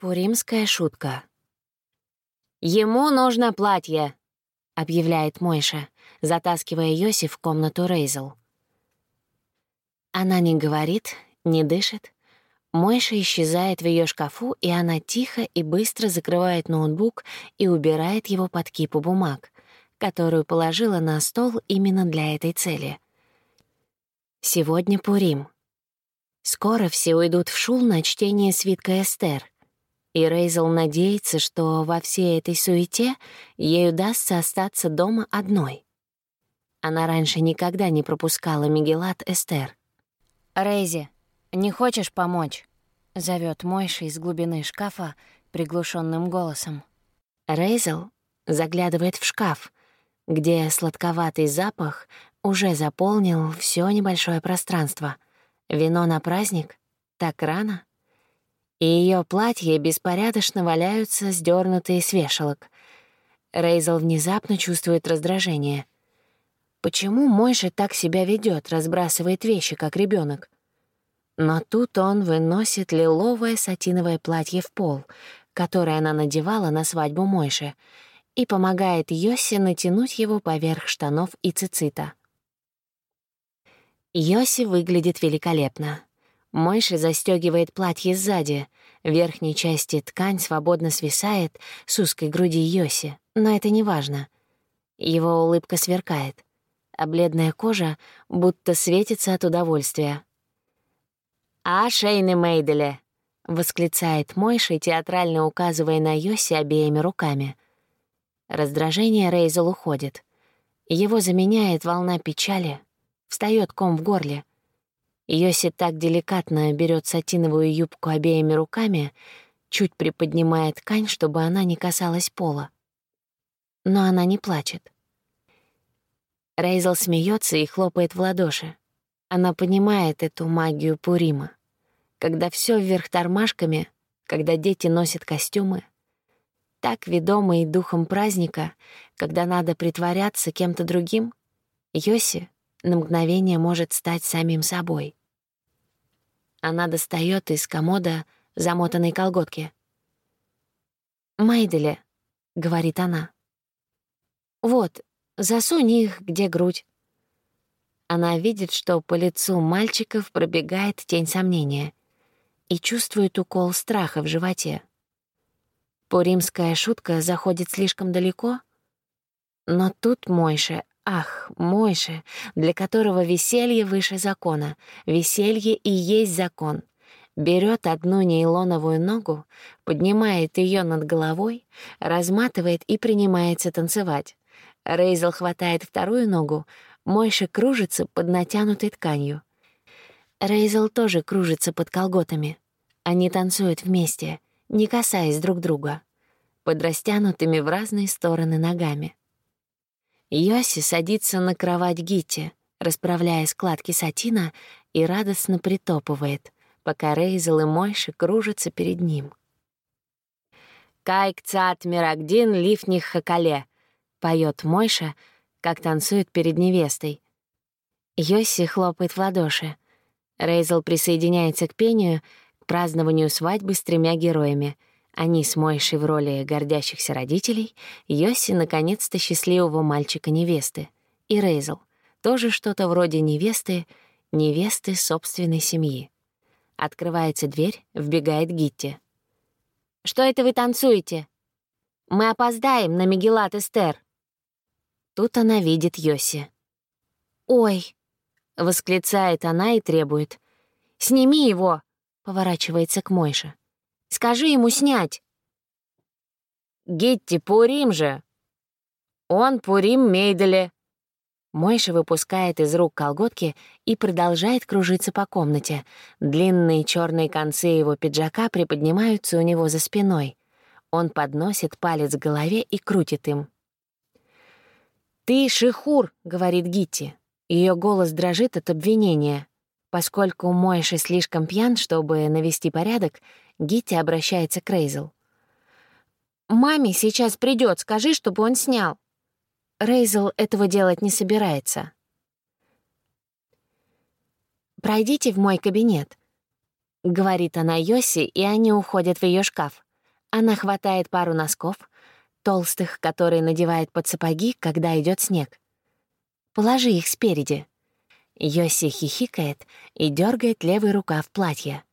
Пуримская шутка. «Ему нужно платье», — объявляет Мойша, затаскивая Йоси в комнату Рейзел. Она не говорит, не дышит. Мойша исчезает в ее шкафу, и она тихо и быстро закрывает ноутбук и убирает его под кипу бумаг, которую положила на стол именно для этой цели. Сегодня Пурим. Скоро все уйдут в шул на чтение свитка Эстер. И Рейзел надеется, что во всей этой суете ей удастся остаться дома одной. Она раньше никогда не пропускала Мигелат Эстер. «Рейзи, не хочешь помочь?» — зовет Мойша из глубины шкафа приглушенным голосом. Рейзел заглядывает в шкаф, где сладковатый запах уже заполнил все небольшое пространство. Вино на праздник? Так рано? И ее платья беспорядочно валяются, сдернутые с вешалок. Рейзел внезапно чувствует раздражение — Почему Мойша так себя ведет, разбрасывает вещи, как ребенок? Но тут он выносит лиловое сатиновое платье в пол, которое она надевала на свадьбу Мойши, и помогает Йоси натянуть его поверх штанов и цицита. Йоси выглядит великолепно. Мойши застегивает платье сзади. В верхней части ткань свободно свисает с узкой груди Йоси, но это не важно. Его улыбка сверкает а бледная кожа будто светится от удовольствия. «А, Шейны Мейделе!» — восклицает Мойша, театрально указывая на Йоси обеими руками. Раздражение Рейзел уходит. Его заменяет волна печали. Встаёт ком в горле. Йоси так деликатно берет сатиновую юбку обеими руками, чуть приподнимая ткань, чтобы она не касалась пола. Но она не плачет. Рейзел смеется и хлопает в ладоши. Она понимает эту магию Пурима. Когда все вверх тормашками, когда дети носят костюмы. Так, ведомый духом праздника, когда надо притворяться кем-то другим, Йоси на мгновение может стать самим собой. Она достает из комода замотанные колготки. «Майделе», — говорит она. «Вот, Засунь их, где грудь. Она видит, что по лицу мальчиков пробегает тень сомнения и чувствует укол страха в животе. Пуримская шутка заходит слишком далеко, но тут Мойше, ах, Мойше, для которого веселье выше закона, веселье и есть закон, берет одну нейлоновую ногу, поднимает ее над головой, разматывает и принимается танцевать. Рейзел хватает вторую ногу, Мойша кружится под натянутой тканью. Рейзел тоже кружится под колготами. Они танцуют вместе, не касаясь друг друга, под растянутыми в разные стороны ногами. Йоси садится на кровать Гитти, расправляя складки сатина, и радостно притопывает, пока Рейзел и Мойша кружатся перед ним. «Кайк цат мирагдин лифних хакале», — поет Мойша, как танцует перед невестой. Йосси хлопает в ладоши. Рейзел присоединяется к пению, к празднованию свадьбы с тремя героями. Они с Мойшей в роли гордящихся родителей, Йосси — наконец-то счастливого мальчика-невесты. И Рейзел — тоже что-то вроде невесты, невесты собственной семьи. Открывается дверь, вбегает Гитти. «Что это вы танцуете?» «Мы опоздаем на Мегелат Эстер», Тут она видит Йоси. «Ой!» — восклицает она и требует. «Сними его!» — поворачивается к Мойше. «Скажи ему снять!» «Гитти, Пурим же!» «Он Пурим Мейделе!» Мойша выпускает из рук колготки и продолжает кружиться по комнате. Длинные черные концы его пиджака приподнимаются у него за спиной. Он подносит палец к голове и крутит им. «Ты Шихур», — говорит Гитти. Ее голос дрожит от обвинения. Поскольку Мойши слишком пьян, чтобы навести порядок, Гитти обращается к Рейзел. «Маме сейчас придет, скажи, чтобы он снял». Рейзел этого делать не собирается. «Пройдите в мой кабинет», — говорит она Йоси, и они уходят в ее шкаф. Она хватает пару носков, толстых, которые надевает под сапоги, когда идет снег. Положи их спереди. Йоси хихикает и дергает левый рукав платья.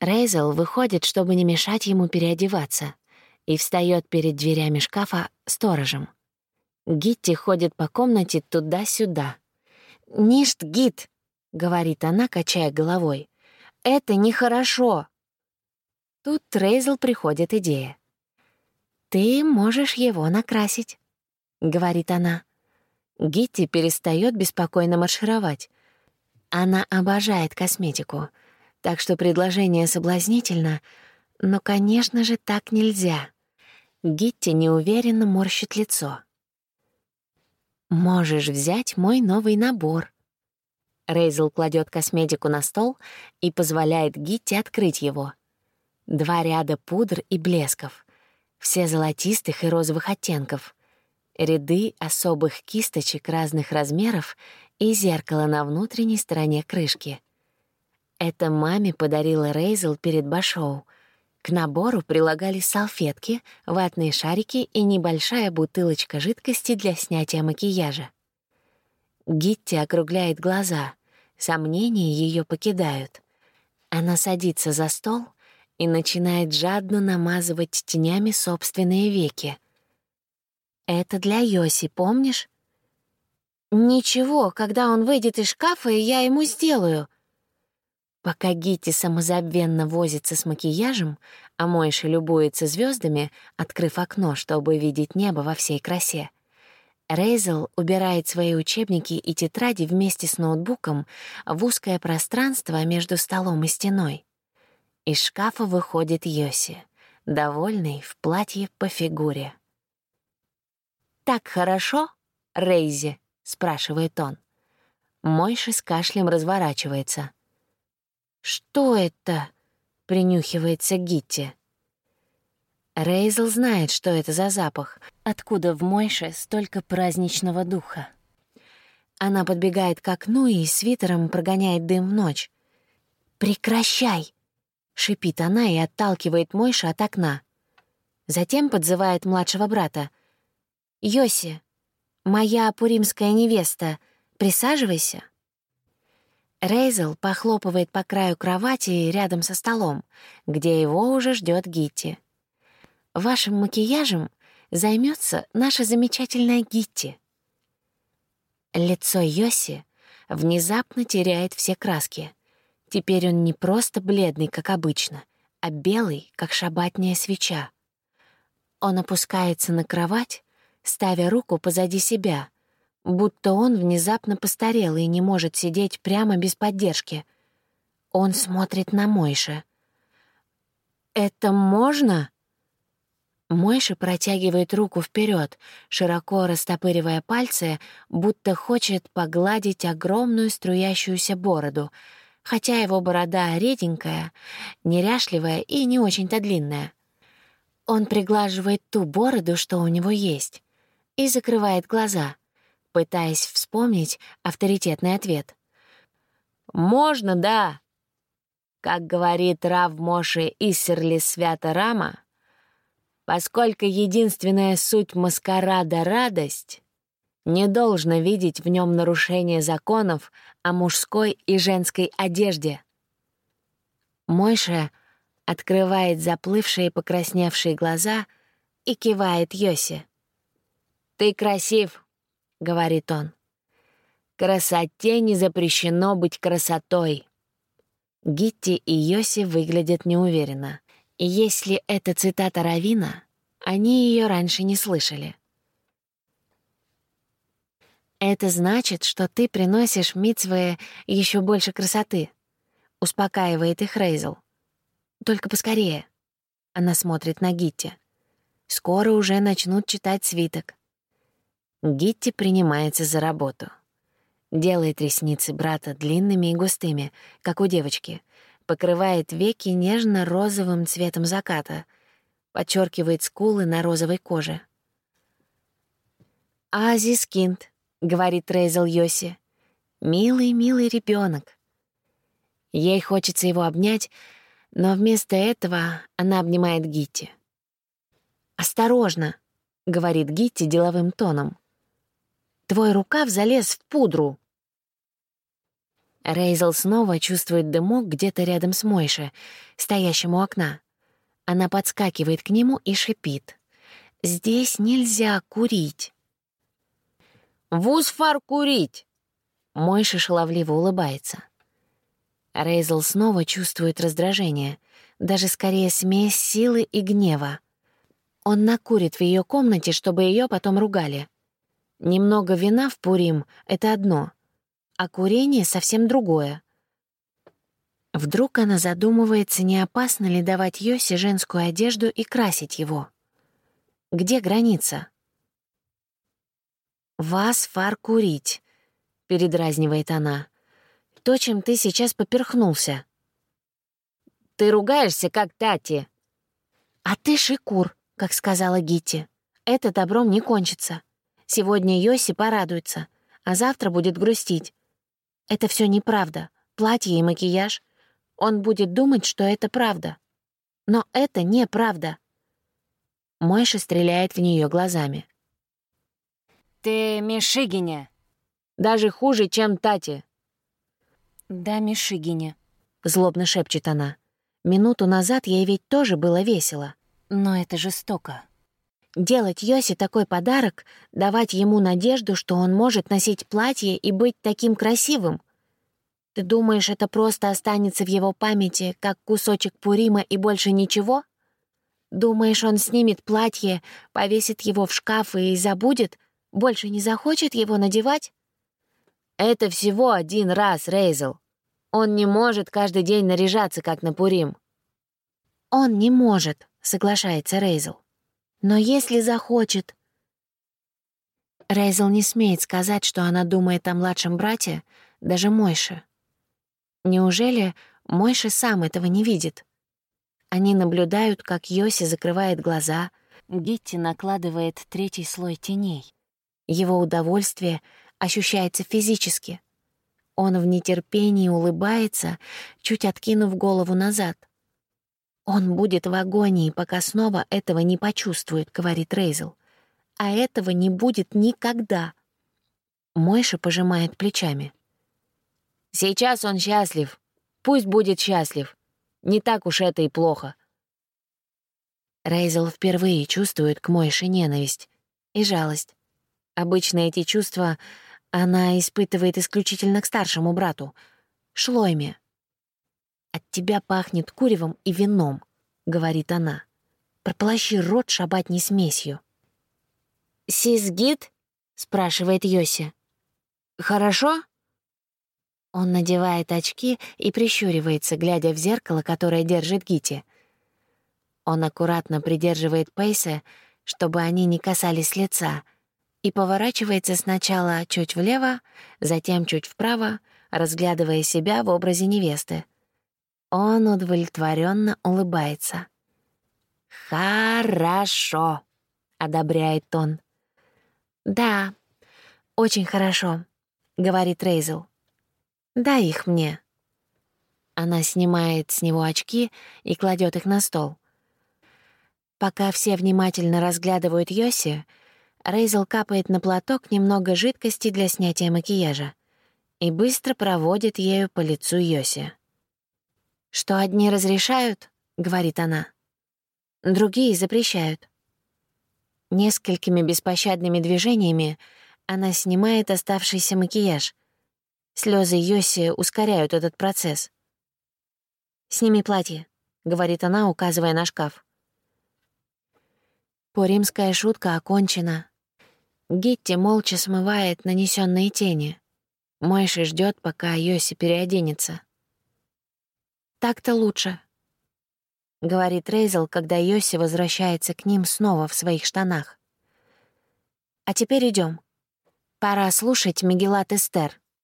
Рейзел выходит, чтобы не мешать ему переодеваться, и встает перед дверями шкафа сторожем. Гитти ходит по комнате туда-сюда. «Ништ, Гит!» — говорит она, качая головой. «Это нехорошо!» Тут Рейзел приходит идея. «Ты можешь его накрасить», — говорит она. Гитти перестает беспокойно маршировать. Она обожает косметику, так что предложение соблазнительно, но, конечно же, так нельзя. Гитти неуверенно морщит лицо. «Можешь взять мой новый набор». Рейзел кладет косметику на стол и позволяет Гитти открыть его. Два ряда пудр и блесков — все золотистых и розовых оттенков, ряды особых кисточек разных размеров и зеркало на внутренней стороне крышки. Это маме подарила Рейзел перед Башоу. К набору прилагались салфетки, ватные шарики и небольшая бутылочка жидкости для снятия макияжа. Гитти округляет глаза, сомнения ее покидают. Она садится за стол — и начинает жадно намазывать тенями собственные веки. «Это для Йоси, помнишь?» «Ничего, когда он выйдет из шкафа, я ему сделаю». Пока Гити самозабвенно возится с макияжем, а Мойша любуется звездами, открыв окно, чтобы видеть небо во всей красе, Рейзел убирает свои учебники и тетради вместе с ноутбуком в узкое пространство между столом и стеной. Из шкафа выходит Йоси, довольный в платье по фигуре. «Так хорошо, Рейзи?» — спрашивает он. Мойши с кашлем разворачивается. «Что это?» — принюхивается Гитти. Рейзел знает, что это за запах, откуда в Мойше столько праздничного духа. Она подбегает к окну и свитером прогоняет дым в ночь. «Прекращай!» Шипит она и отталкивает Мойша от окна. Затем подзывает младшего брата. «Йоси, моя пуримская невеста, присаживайся». Рейзел похлопывает по краю кровати рядом со столом, где его уже ждет Гитти. «Вашим макияжем займется наша замечательная Гитти». Лицо Йоси внезапно теряет все краски. Теперь он не просто бледный, как обычно, а белый, как шабатняя свеча. Он опускается на кровать, ставя руку позади себя, будто он внезапно постарел и не может сидеть прямо без поддержки. Он смотрит на Мойша. «Это можно?» Мойша протягивает руку вперед, широко растопыривая пальцы, будто хочет погладить огромную струящуюся бороду — хотя его борода реденькая, неряшливая и не очень-то длинная. Он приглаживает ту бороду, что у него есть, и закрывает глаза, пытаясь вспомнить авторитетный ответ. «Можно, да!» Как говорит Рав Моше Иссерли Свята Рама, поскольку единственная суть маскарада — радость, не должно видеть в нем нарушение законов о мужской и женской одежде. Мойша открывает заплывшие покрасневшие глаза и кивает Йоси. «Ты красив», — говорит он. «Красоте не запрещено быть красотой». Гитти и Йоси выглядят неуверенно. И если это цитата Равина, они ее раньше не слышали. Это значит, что ты приносишь митцве еще больше красоты. Успокаивает их Рейзел. Только поскорее. Она смотрит на Гитти. Скоро уже начнут читать свиток. Гитти принимается за работу. Делает ресницы брата длинными и густыми, как у девочки. Покрывает веки нежно-розовым цветом заката. Подчеркивает скулы на розовой коже. Ази Скинт — говорит Рейзел Йоси. «Милый, милый ребенок. Ей хочется его обнять, но вместо этого она обнимает Гитти. «Осторожно!» — говорит Гитти деловым тоном. «Твой рукав залез в пудру!» Рейзел снова чувствует дымок где-то рядом с Мойше, стоящим у окна. Она подскакивает к нему и шипит. «Здесь нельзя курить». «Вузфар курить!» Мойша шаловливо улыбается. Рейзел снова чувствует раздражение, даже скорее смесь силы и гнева. Он накурит в ее комнате, чтобы ее потом ругали. Немного вина в Пурим — это одно, а курение — совсем другое. Вдруг она задумывается, не опасно ли давать Йосе женскую одежду и красить его. Где граница? «Вас фар курить», — передразнивает она. «То, чем ты сейчас поперхнулся». «Ты ругаешься, как Тати». «А ты шикур», как сказала Гитти. «Это добром не кончится. Сегодня Йоси порадуется, а завтра будет грустить. Это все неправда. Платье и макияж. Он будет думать, что это правда. Но это неправда». Мойша стреляет в нее глазами. «Ты Мишигине. Даже хуже, чем Тати». «Да, Мишигине», — злобно шепчет она. Минуту назад ей ведь тоже было весело. Но это жестоко. Делать Йоси такой подарок, давать ему надежду, что он может носить платье и быть таким красивым. Ты думаешь, это просто останется в его памяти, как кусочек Пурима и больше ничего? Думаешь, он снимет платье, повесит его в шкаф и забудет, больше не захочет его надевать? Это всего один раз, Рейзел. Он не может каждый день наряжаться, как на Пурим. Он не может, соглашается Рейзел. Но если захочет... Рейзел не смеет сказать, что она думает о младшем брате, даже Мойше. Неужели Мойше сам этого не видит? Они наблюдают, как Йоси закрывает глаза, Гитти накладывает третий слой теней. Его удовольствие ощущается физически. Он в нетерпении улыбается, чуть откинув голову назад. «Он будет в агонии, пока снова этого не почувствует», — говорит Рейзел. «А этого не будет никогда». Мойша пожимает плечами. «Сейчас он счастлив. Пусть будет счастлив. Не так уж это и плохо». Рейзел впервые чувствует к Мойше ненависть и жалость. Обычно эти чувства она испытывает исключительно к старшему брату, Шлойме. «От тебя пахнет куревом и вином», — говорит она. «Прополощи рот шабатней смесью». «Сизгит?» — спрашивает Йоси. «Хорошо?» Он надевает очки и прищуривается, глядя в зеркало, которое держит Гити. Он аккуратно придерживает Пейса, чтобы они не касались лица — и поворачивается сначала чуть влево, затем чуть вправо, разглядывая себя в образе невесты. Он удовлетворенно улыбается. «Хорошо», — одобряет он. «Да, очень хорошо», — говорит Рейзел. «Дай их мне». Она снимает с него очки и кладет их на стол. Пока все внимательно разглядывают Йоси, Рейзел капает на платок немного жидкости для снятия макияжа и быстро проводит ею по лицу Йоси. «Что одни разрешают?» — говорит она. «Другие запрещают». Несколькими беспощадными движениями она снимает оставшийся макияж. Слезы Йоси ускоряют этот процесс. «Сними платье», — говорит она, указывая на шкаф. Пуримская шутка окончена. Гитти молча смывает нанесенные тени. Мойши ждет, пока Йоси переоденется. «Так-то лучше», — говорит Рейзел, когда Йоси возвращается к ним снова в своих штанах. «А теперь идем. Пора слушать Мегелат Эстер».